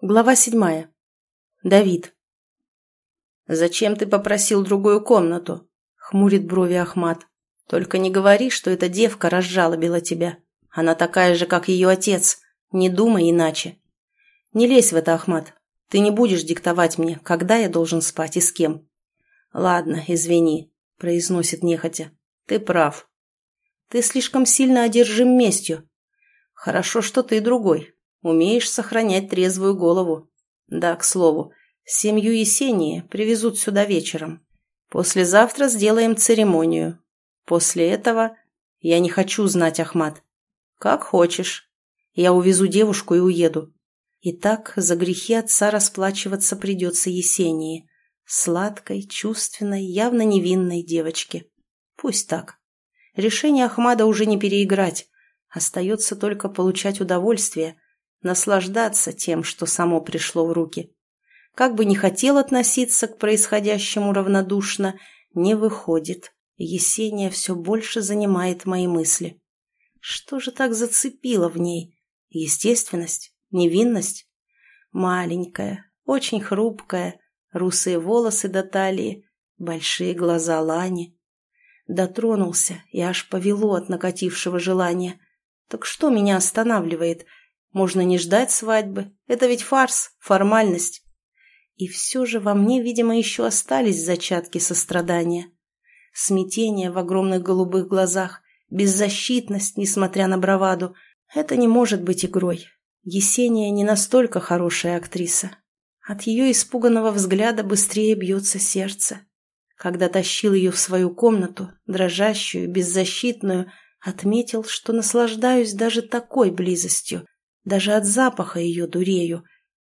Глава седьмая. Давид. «Зачем ты попросил другую комнату?» — хмурит брови Ахмат. «Только не говори, что эта девка разжалобила тебя. Она такая же, как ее отец. Не думай иначе. Не лезь в это, Ахмат. Ты не будешь диктовать мне, когда я должен спать и с кем». «Ладно, извини», — произносит нехотя. «Ты прав. Ты слишком сильно одержим местью. Хорошо, что ты другой, Умеешь сохранять трезвую голову. Да, к слову, семью Есении привезут сюда вечером. Послезавтра сделаем церемонию. После этого я не хочу знать Ахмат. Как хочешь. Я увезу девушку и уеду. И так за грехи отца расплачиваться придется Есении. Сладкой, чувственной, явно невинной девочке. Пусть так. Решение Ахмада уже не переиграть. Остается только получать удовольствие – наслаждаться тем, что само пришло в руки. Как бы ни хотел относиться к происходящему равнодушно, не выходит. Есения все больше занимает мои мысли. Что же так зацепило в ней? Естественность? Невинность? Маленькая, очень хрупкая, русые волосы до талии, большие глаза Лани. Дотронулся и аж повело от накатившего желания. Так что меня останавливает – можно не ждать свадьбы. Это ведь фарс, формальность. И все же во мне, видимо, еще остались зачатки сострадания. Смятение в огромных голубых глазах, беззащитность, несмотря на браваду. Это не может быть игрой. Есения не настолько хорошая актриса. От ее испуганного взгляда быстрее бьется сердце. Когда тащил ее в свою комнату, дрожащую, беззащитную, отметил, что наслаждаюсь даже такой близостью, даже от запаха ее дурею.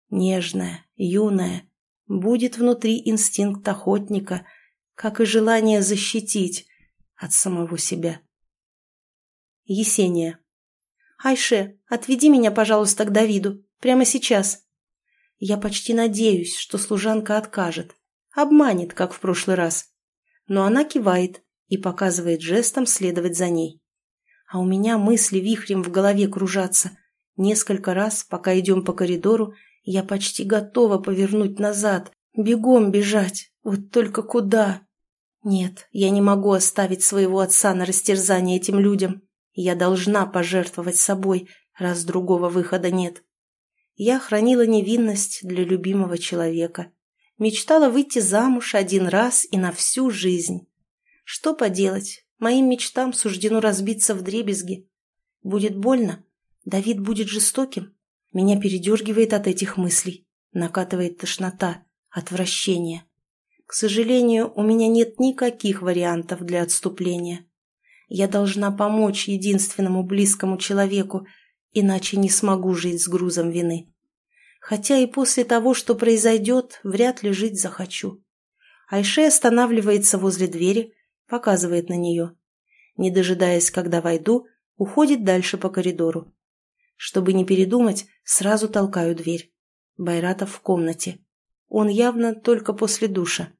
Нежная, юная. Будет внутри инстинкт охотника, как и желание защитить от самого себя. Есения. «Айше, отведи меня, пожалуйста, к Давиду. Прямо сейчас». Я почти надеюсь, что служанка откажет. Обманет, как в прошлый раз. Но она кивает и показывает жестом следовать за ней. А у меня мысли вихрем в голове кружатся. Несколько раз, пока идем по коридору, я почти готова повернуть назад, бегом бежать. Вот только куда? Нет, я не могу оставить своего отца на растерзание этим людям. Я должна пожертвовать собой, раз другого выхода нет. Я хранила невинность для любимого человека. Мечтала выйти замуж один раз и на всю жизнь. Что поделать, моим мечтам суждено разбиться в дребезги. Будет больно, Давид будет жестоким? Меня передергивает от этих мыслей. Накатывает тошнота, отвращение. К сожалению, у меня нет никаких вариантов для отступления. Я должна помочь единственному близкому человеку, иначе не смогу жить с грузом вины. Хотя и после того, что произойдет, вряд ли жить захочу. Айше останавливается возле двери, показывает на нее. Не дожидаясь, когда войду, уходит дальше по коридору. Чтобы не передумать, сразу толкаю дверь. Байратов в комнате. Он явно только после душа.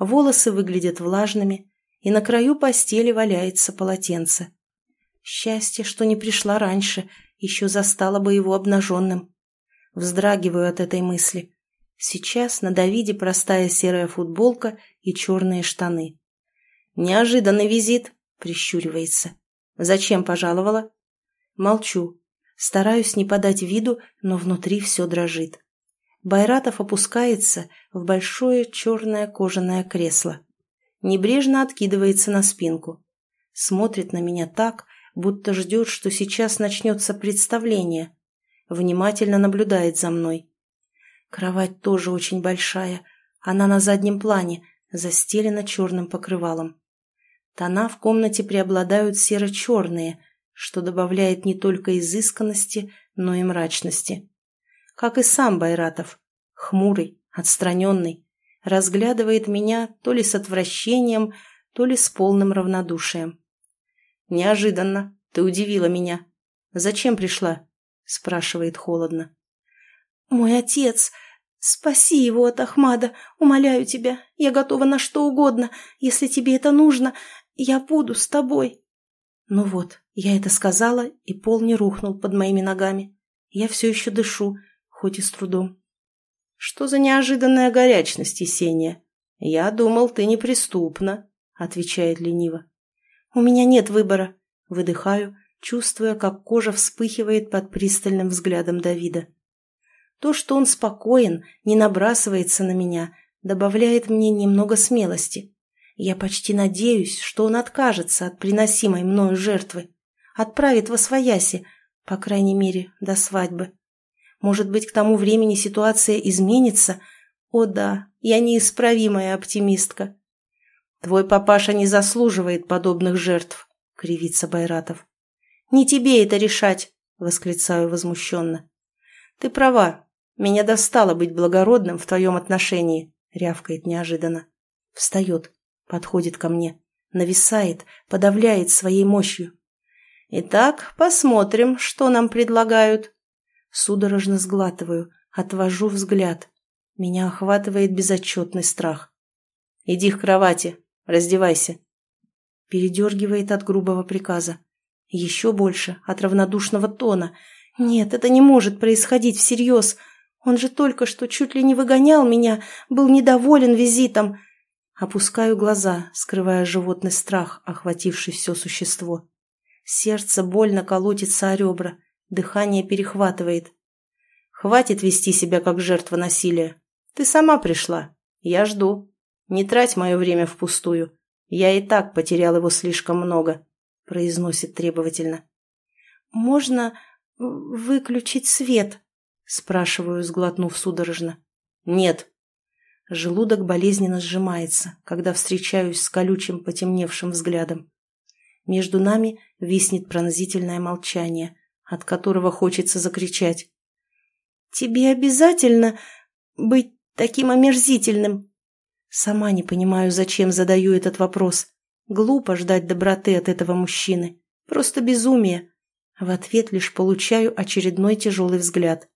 Волосы выглядят влажными, и на краю постели валяется полотенце. Счастье, что не пришла раньше, еще застала бы его обнаженным. Вздрагиваю от этой мысли. Сейчас на Давиде простая серая футболка и черные штаны. «Неожиданный визит», — прищуривается. «Зачем пожаловала?» Молчу, Стараюсь не подать виду, но внутри все дрожит. Байратов опускается в большое черное кожаное кресло. Небрежно откидывается на спинку. Смотрит на меня так, будто ждет, что сейчас начнется представление. Внимательно наблюдает за мной. Кровать тоже очень большая. Она на заднем плане, застелена черным покрывалом. Тона в комнате преобладают серо-черные, что добавляет не только изысканности, но и мрачности. Как и сам Байратов, хмурый, отстраненный, разглядывает меня то ли с отвращением, то ли с полным равнодушием. «Неожиданно. Ты удивила меня. Зачем пришла?» – спрашивает холодно. «Мой отец. Спаси его от Ахмада. Умоляю тебя. Я готова на что угодно. Если тебе это нужно, я буду с тобой». Ну вот, я это сказала, и пол не рухнул под моими ногами. Я все еще дышу, хоть и с трудом. Что за неожиданная горячность, Есения? Я думал, ты неприступна, отвечает лениво. У меня нет выбора. Выдыхаю, чувствуя, как кожа вспыхивает под пристальным взглядом Давида. То, что он спокоен, не набрасывается на меня, добавляет мне немного смелости. Я почти надеюсь, что он откажется от приносимой мною жертвы, отправит во свояси, по крайней мере, до свадьбы. Может быть, к тому времени ситуация изменится? О да, я неисправимая оптимистка. Твой папаша не заслуживает подобных жертв, кривится Байратов. Не тебе это решать, восклицаю возмущенно. Ты права, меня достало быть благородным в твоем отношении, рявкает неожиданно. Встает, подходит ко мне, нависает, подавляет своей мощью. Итак, посмотрим, что нам предлагают. Судорожно сглатываю, отвожу взгляд. Меня охватывает безотчетный страх. Иди к кровати, раздевайся. Передергивает от грубого приказа. Еще больше от равнодушного тона. Нет, это не может происходить всерьез. Он же только что чуть ли не выгонял меня, был недоволен визитом. Опускаю глаза, скрывая животный страх, охвативший все существо. Сердце больно колотится о ребра, дыхание перехватывает. Хватит вести себя как жертва насилия. Ты сама пришла. Я жду. Не трать мое время впустую. Я и так потерял его слишком много, произносит требовательно. Можно выключить свет? Спрашиваю, сглотнув судорожно. Нет. Желудок болезненно сжимается, когда встречаюсь с колючим потемневшим взглядом. Между нами виснет пронзительное молчание, от которого хочется закричать. «Тебе обязательно быть таким омерзительным?» Сама не понимаю, зачем задаю этот вопрос. Глупо ждать доброты от этого мужчины. Просто безумие. В ответ лишь получаю очередной тяжелый взгляд.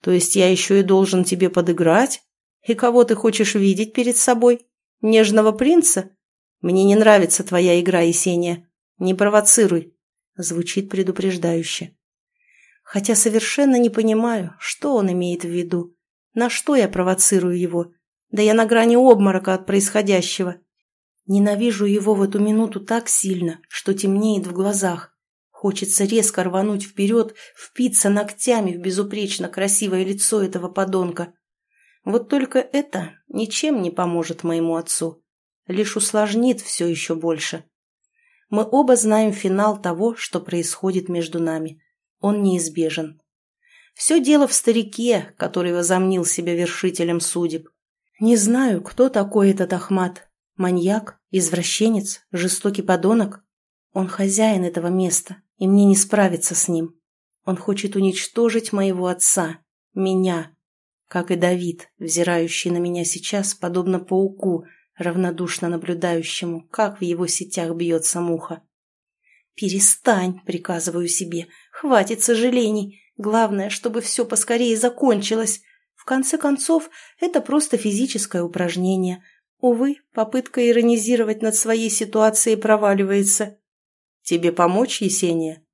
«То есть я еще и должен тебе подыграть? И кого ты хочешь видеть перед собой? Нежного принца?» «Мне не нравится твоя игра, Есения. Не провоцируй», — звучит предупреждающе. Хотя совершенно не понимаю, что он имеет в виду. На что я провоцирую его? Да я на грани обморока от происходящего. Ненавижу его в эту минуту так сильно, что темнеет в глазах. Хочется резко рвануть вперед, впиться ногтями в безупречно красивое лицо этого подонка. Вот только это ничем не поможет моему отцу лишь усложнит все еще больше. Мы оба знаем финал того, что происходит между нами. Он неизбежен. Все дело в старике, который возомнил себя вершителем судеб. Не знаю, кто такой этот Ахмат. Маньяк, извращенец, жестокий подонок. Он хозяин этого места, и мне не справиться с ним. Он хочет уничтожить моего отца, меня, как и Давид, взирающий на меня сейчас, подобно пауку, равнодушно наблюдающему, как в его сетях бьется муха. «Перестань», — приказываю себе, — «хватит сожалений. Главное, чтобы все поскорее закончилось. В конце концов, это просто физическое упражнение. Увы, попытка иронизировать над своей ситуацией проваливается. Тебе помочь, Есения?»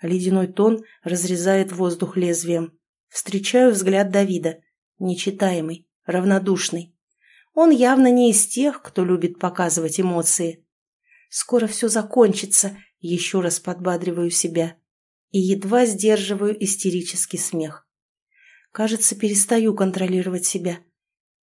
Ледяной тон разрезает воздух лезвием. Встречаю взгляд Давида. Нечитаемый, равнодушный. Он явно не из тех, кто любит показывать эмоции. Скоро все закончится, еще раз подбадриваю себя. И едва сдерживаю истерический смех. Кажется, перестаю контролировать себя.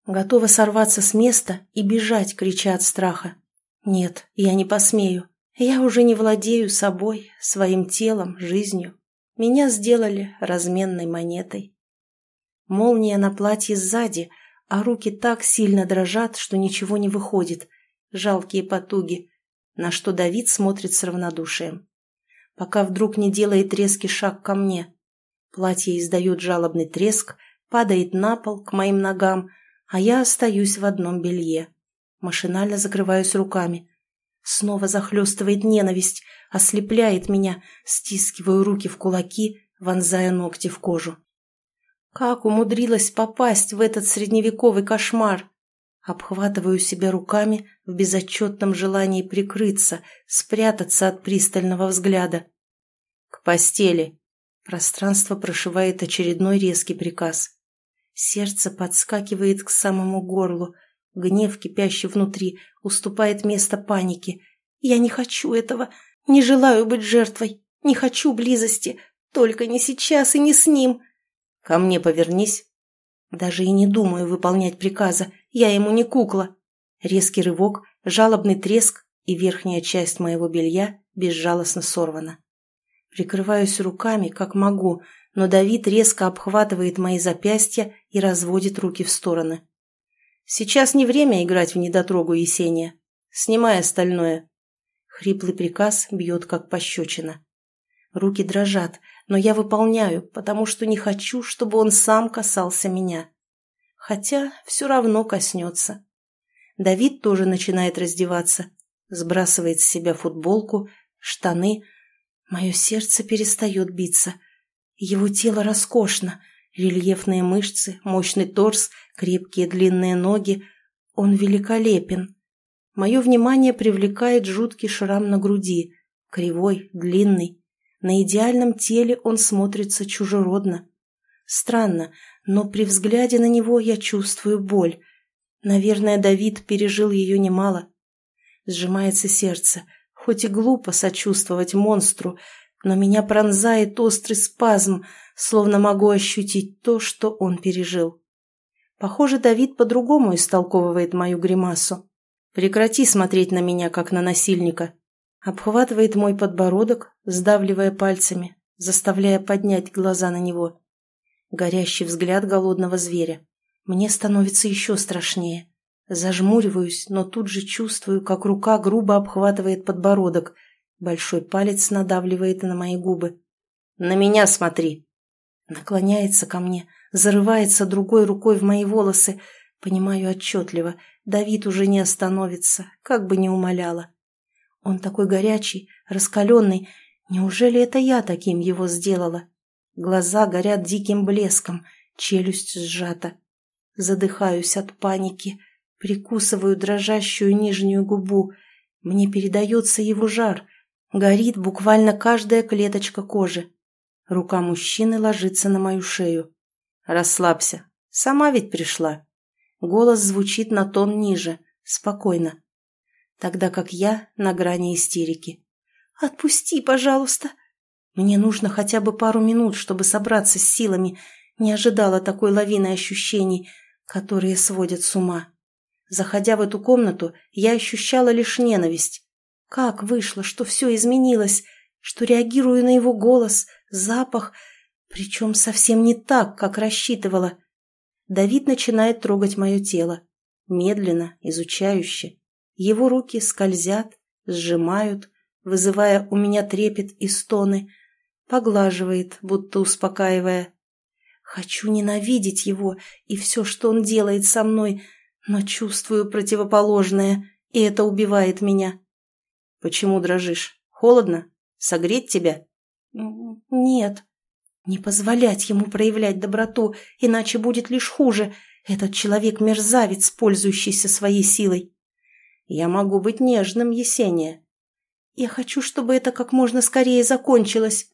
Готова сорваться с места и бежать, крича от страха. Нет, я не посмею. Я уже не владею собой, своим телом, жизнью. Меня сделали разменной монетой. Молния на платье сзади — а руки так сильно дрожат, что ничего не выходит. Жалкие потуги, на что Давид смотрит с равнодушием. Пока вдруг не делает резкий шаг ко мне. Платье издает жалобный треск, падает на пол к моим ногам, а я остаюсь в одном белье. Машинально закрываюсь руками. Снова захлестывает ненависть, ослепляет меня, стискиваю руки в кулаки, вонзая ногти в кожу. Как умудрилась попасть в этот средневековый кошмар? Обхватываю себя руками в безотчетном желании прикрыться, спрятаться от пристального взгляда. «К постели!» Пространство прошивает очередной резкий приказ. Сердце подскакивает к самому горлу. Гнев, кипящий внутри, уступает место панике. Я не хочу этого. Не желаю быть жертвой. Не хочу близости. Только не сейчас и не с ним. Ко мне повернись. Даже и не думаю выполнять приказа. Я ему не кукла. Резкий рывок, жалобный треск, и верхняя часть моего белья безжалостно сорвана. Прикрываюсь руками, как могу, но Давид резко обхватывает мои запястья и разводит руки в стороны. «Сейчас не время играть в недотрогу Есения. Снимай остальное». Хриплый приказ бьет, как пощечина. Руки дрожат, но я выполняю, потому что не хочу, чтобы он сам касался меня. Хотя все равно коснется. Давид тоже начинает раздеваться, сбрасывает с себя футболку, штаны. Мое сердце перестает биться. Его тело роскошно. Рельефные мышцы, мощный торс, крепкие длинные ноги. Он великолепен. Мое внимание привлекает жуткий шрам на груди. Кривой, длинный. На идеальном теле он смотрится чужеродно. Странно, но при взгляде на него я чувствую боль. Наверное, Давид пережил ее немало. Сжимается сердце. Хоть и глупо сочувствовать монстру, но меня пронзает острый спазм, словно могу ощутить то, что он пережил. Похоже, Давид по-другому истолковывает мою гримасу. Прекрати смотреть на меня, как на насильника. Обхватывает мой подбородок, сдавливая пальцами, заставляя поднять глаза на него. Горящий взгляд голодного зверя. Мне становится еще страшнее. Зажмуриваюсь, но тут же чувствую, как рука грубо обхватывает подбородок. Большой палец надавливает на мои губы. «На меня смотри!» Наклоняется ко мне, зарывается другой рукой в мои волосы. Понимаю отчетливо, Давид уже не остановится, как бы ни умоляла. Он такой горячий, раскаленный. Неужели это я таким его сделала? Глаза горят диким блеском, челюсть сжата. Задыхаюсь от паники, прикусываю дрожащую нижнюю губу. Мне передается его жар. Горит буквально каждая клеточка кожи. Рука мужчины ложится на мою шею. «Расслабься. Сама ведь пришла». Голос звучит на тон ниже, спокойно. Тогда как я на грани истерики. «Отпусти, пожалуйста!» Мне нужно хотя бы пару минут, чтобы собраться с силами. Не ожидала такой лавины ощущений – которые сводят с ума. Заходя в эту комнату, я ощущала лишь ненависть. Как вышло, что все изменилось, что реагирую на его голос, запах, причем совсем не так, как рассчитывала. Давид начинает трогать мое тело, медленно, изучающе. Его руки скользят, сжимают, вызывая у меня трепет и стоны, поглаживает, будто успокаивая. Хочу ненавидеть его и все, что он делает со мной, но чувствую противоположное, и это убивает меня. Почему дрожишь? Холодно? Согреть тебя? Нет. Не позволять ему проявлять доброту, иначе будет лишь хуже. Этот человек мерзавец, пользующийся своей силой. Я могу быть нежным, Есения. Я хочу, чтобы это как можно скорее закончилось.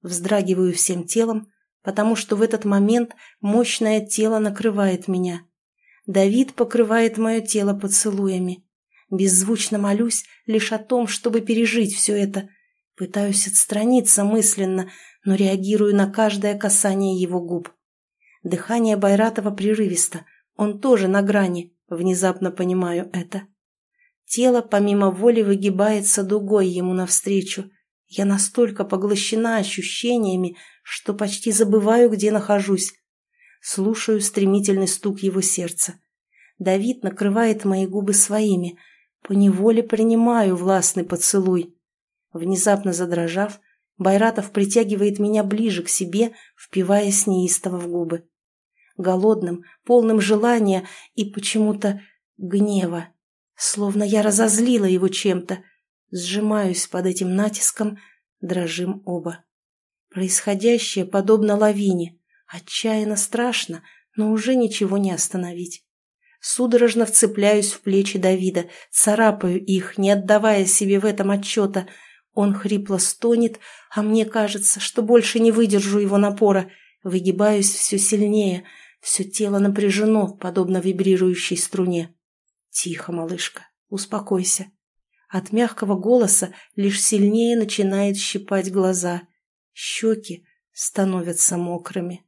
Вздрагиваю всем телом, потому что в этот момент мощное тело накрывает меня. Давид покрывает мое тело поцелуями. Беззвучно молюсь лишь о том, чтобы пережить все это. Пытаюсь отстраниться мысленно, но реагирую на каждое касание его губ. Дыхание Байратова прерывисто. Он тоже на грани. Внезапно понимаю это. Тело помимо воли выгибается дугой ему навстречу. Я настолько поглощена ощущениями, что почти забываю, где нахожусь. Слушаю стремительный стук его сердца. Давид накрывает мои губы своими. Поневоле принимаю властный поцелуй. Внезапно задрожав, Байратов притягивает меня ближе к себе, впиваясь неистово в губы. Голодным, полным желания и почему-то гнева. Словно я разозлила его чем-то. Сжимаюсь под этим натиском, дрожим оба. Происходящее подобно лавине. Отчаянно страшно, но уже ничего не остановить. Судорожно вцепляюсь в плечи Давида, царапаю их, не отдавая себе в этом отчета. Он хрипло стонет, а мне кажется, что больше не выдержу его напора. Выгибаюсь все сильнее, Все тело напряжено, подобно вибрирующей струне. Тихо, малышка, успокойся. От мягкого голоса лишь сильнее начинает щипать глаза. Щеки становятся мокрыми.